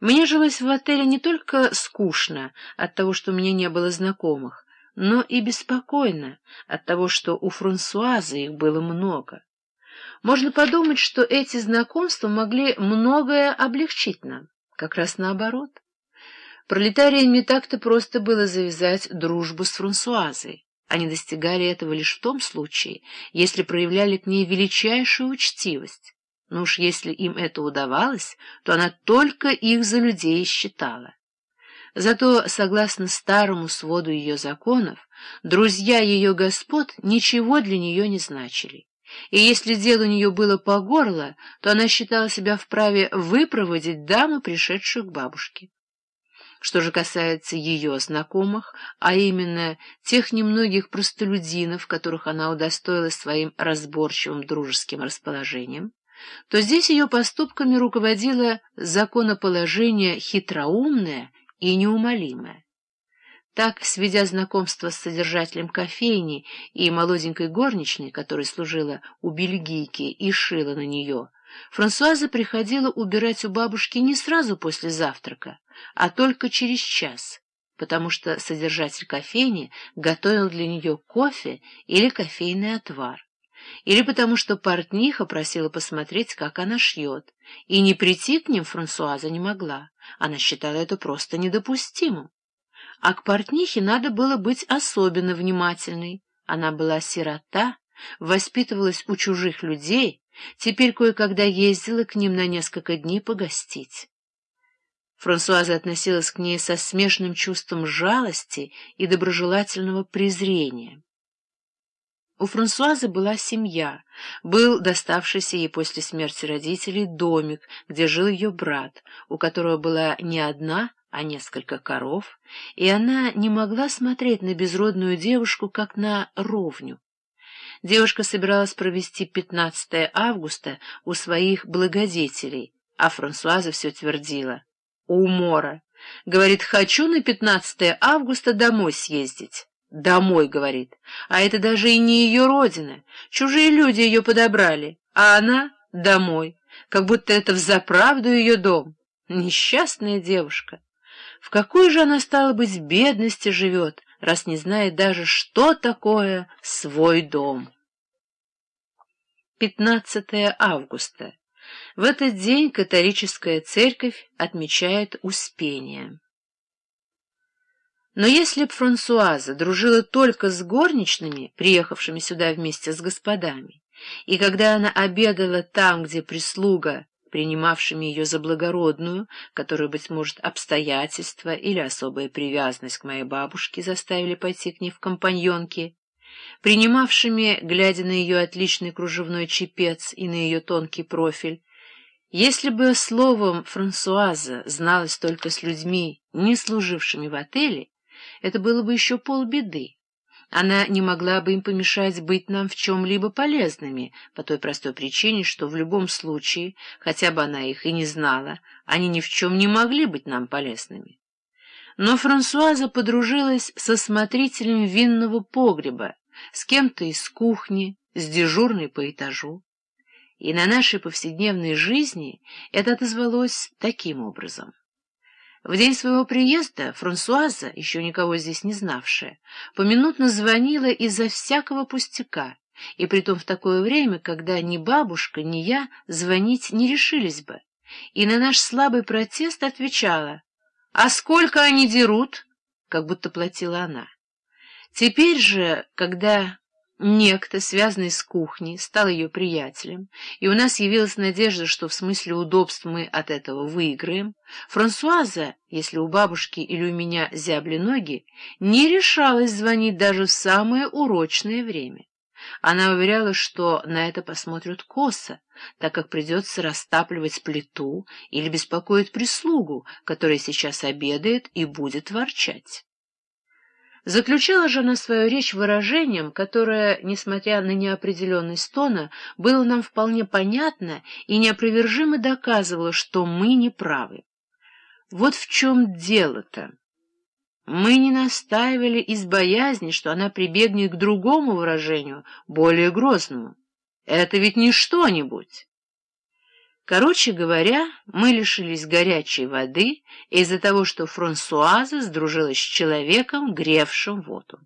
Мне жилось в отеле не только скучно от того, что меня не было знакомых, но и беспокойно от того, что у Франсуазы их было много. Можно подумать, что эти знакомства могли многое облегчить нам, как раз наоборот. Пролетариям не так-то просто было завязать дружбу с Франсуазой. Они достигали этого лишь в том случае, если проявляли к ней величайшую учтивость. Но уж если им это удавалось, то она только их за людей считала. Зато, согласно старому своду ее законов, друзья ее господ ничего для нее не значили. И если дело у нее было по горло, то она считала себя вправе выпроводить даму, пришедшую к бабушке. Что же касается ее знакомых, а именно тех немногих простолюдинов, которых она удостоила своим разборчивым дружеским расположением, то здесь ее поступками руководило законоположение хитроумное и неумолимое. Так, сведя знакомство с содержателем кофейни и молоденькой горничной, которая служила у бельгийки и шила на нее, Франсуаза приходила убирать у бабушки не сразу после завтрака, а только через час, потому что содержатель кофейни готовил для нее кофе или кофейный отвар или потому что портниха просила посмотреть, как она шьет, и не прийти к ним Франсуаза не могла. Она считала это просто недопустимым. А к портнихе надо было быть особенно внимательной. Она была сирота, воспитывалась у чужих людей, теперь кое-когда ездила к ним на несколько дней погостить. Франсуаза относилась к ней со смешным чувством жалости и доброжелательного презрения. У Франсуазы была семья, был доставшийся ей после смерти родителей домик, где жил ее брат, у которого была не одна, а несколько коров, и она не могла смотреть на безродную девушку, как на ровню. Девушка собиралась провести 15 августа у своих благодетелей, а Франсуаза все твердила. «Умора!» Говорит, «хочу на 15 августа домой съездить». «Домой», — говорит. А это даже и не ее родина. Чужие люди ее подобрали, а она — домой, как будто это взаправду ее дом. Несчастная девушка. В какой же она, стала быть, бедности живет, раз не знает даже, что такое свой дом? 15 августа. В этот день католическая церковь отмечает Успение. Но если б Франсуаза дружила только с горничными, приехавшими сюда вместе с господами, и когда она обедала там, где прислуга, принимавшими ее за благородную, которую, быть может, обстоятельства или особая привязанность к моей бабушке заставили пойти к ней в компаньонки, принимавшими, глядя на ее отличный кружевной чепец и на ее тонкий профиль, если бы словом Франсуаза зналась только с людьми, не служившими в отеле, это было бы еще полбеды. Она не могла бы им помешать быть нам в чем-либо полезными, по той простой причине, что в любом случае, хотя бы она их и не знала, они ни в чем не могли быть нам полезными. Но Франсуаза подружилась со смотрителем винного погреба, с кем-то из кухни, с дежурной по этажу. И на нашей повседневной жизни это отозвалось таким образом. В день своего приезда Франсуаза, еще никого здесь не знавшая, поминутно звонила из-за всякого пустяка, и притом в такое время, когда ни бабушка, ни я звонить не решились бы, и на наш слабый протест отвечала «А сколько они дерут?» как будто платила она. Теперь же, когда Некто, связанный с кухней, стал ее приятелем, и у нас явилась надежда, что в смысле удобств мы от этого выиграем. Франсуаза, если у бабушки или у меня зябли ноги, не решалась звонить даже в самое урочное время. Она уверяла, что на это посмотрят косо, так как придется растапливать плиту или беспокоить прислугу, которая сейчас обедает и будет ворчать. Заключала же она свою речь выражением, которое, несмотря на неопределенность тона, было нам вполне понятно и неопровержимо доказывало, что мы не правы. Вот в чем дело-то. Мы не настаивали из боязни, что она прибегнет к другому выражению, более грозному. Это ведь не что-нибудь. Короче говоря, мы лишились горячей воды из-за того, что Франсуаза сдружилась с человеком, гревшим воду.